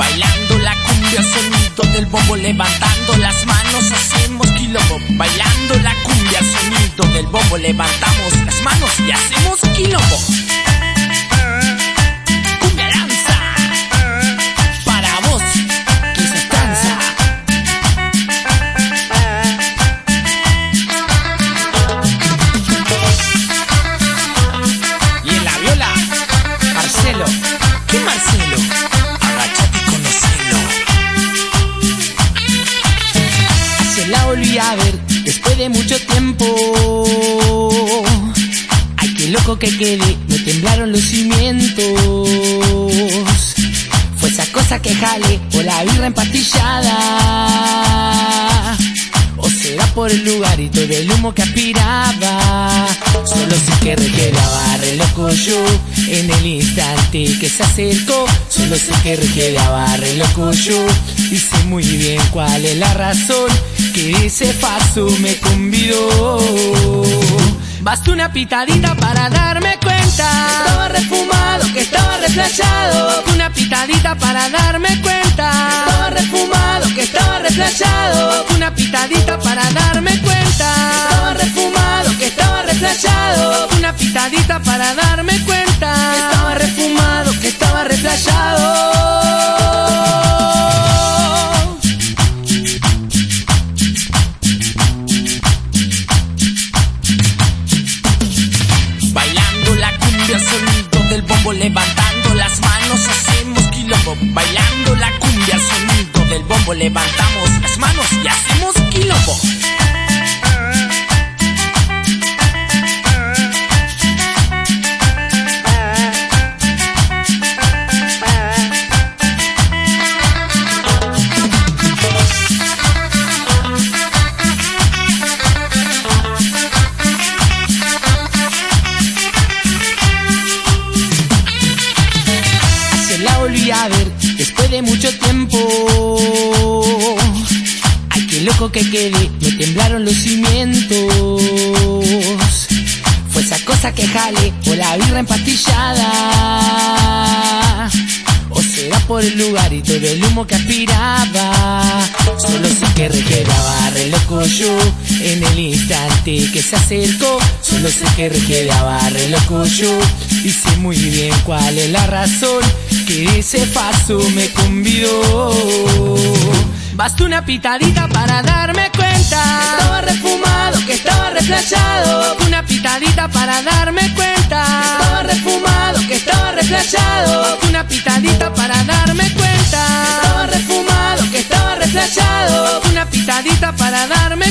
Bailando la cumbia, sonido del bombo, levantando las manos, hacemos quilombo. Bailando la cumbia, sonido del bombo, levantamos las manos y hacemos quilombo. De mucho tiempo. Ay, qué loco que quedé, me temblaron los cimientos. Fue esa cosa que jale o la birra empastillada. Por el lugar y todo el humo que aspiraba. Solo sé que requedaba re loco yo en el instante que se acercó. Solo sé que requedaba re loco yo y sé muy bien cuál es la razón que ese paso me convidó. Basta una pitadita para darme cuenta. Estaba refumado, que estaba reflejado. Una pitadita para darme cuenta. Estaba refumado, que estaba reflejado. Una pitadita sonido del bombo, levantando las manos, hacemos quilombo. Bailando la cumbia, sonido del bombo, levantamos las manos y hacemos mucho tiempo. Ay, qué loco que quedé, me temblaron los cimientos. Fue esa cosa que jale o la birra empastillada. O será por el lugar y todo el humo que aspiraba. Solo sé que requedaba re loco yo en el instante que se acercó. Solo sé que requedaba re loco yo y sé muy bien cuál es la razón que ese paso me convidó. Basta una pitadita para darme cuenta. Que estaba refumado, que estaba reflejado. Una pitadita para darme cuenta. Que estaba refumado, que estaba reflejado. Una pitadita para darme cuenta. Que estaba refumado, que estaba reflejado. Una pitadita para darme